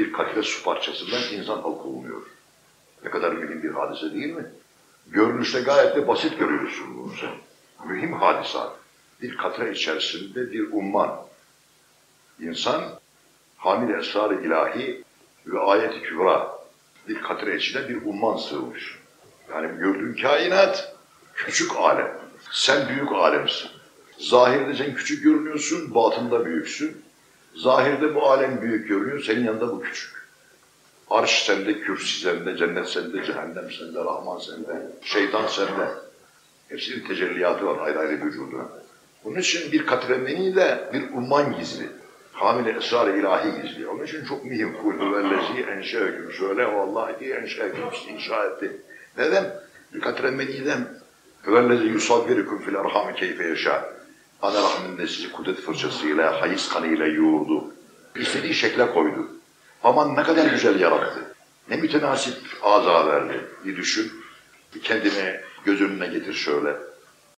bir katre su parçasından insan halk olunuyor. Ne kadar mühim bir hadise değil mi? Görünüşte gayet de basit görüyorsun bunu sen. Mühim hadisat. Bir katre içerisinde bir umman. İnsan hamile esrar-ı ilahi ve ayet-i kübra bir katre içine bir umman sığmış. Yani gördüğün kainat küçük alem. Sen büyük alemsin. Zahirde sen küçük görünüyorsun, batında büyüksün. Zahirde bu alem büyük görünüyor, senin yanında bu küçük. Arş sende, kürsi sende, cennet sende, cehennem sende, Rahman sende, şeytan sende. Hepsinin tecelliyatı var ayrı ayrı vücuduna. Bunun için bir katremeni de bir umman gizli. Hamile esrar-ı ilahi gizli. Onun için çok mühim. Kul huvellezi enşe'eküm. Söyle vallahi enşe'eküm inşa etti. Neden? Bir katremeniden huvellezi yusavvirikum fil erhami keyfe yaşa. Ana rahminde sizi kudret fırçasıyla, hayız kanıyla yoğurdu. İstediği şekle koydu. Aman ne kadar güzel yarattı. Ne mütenasip aza verdi. Bir düşün. Bir kendine göz önüne getir şöyle.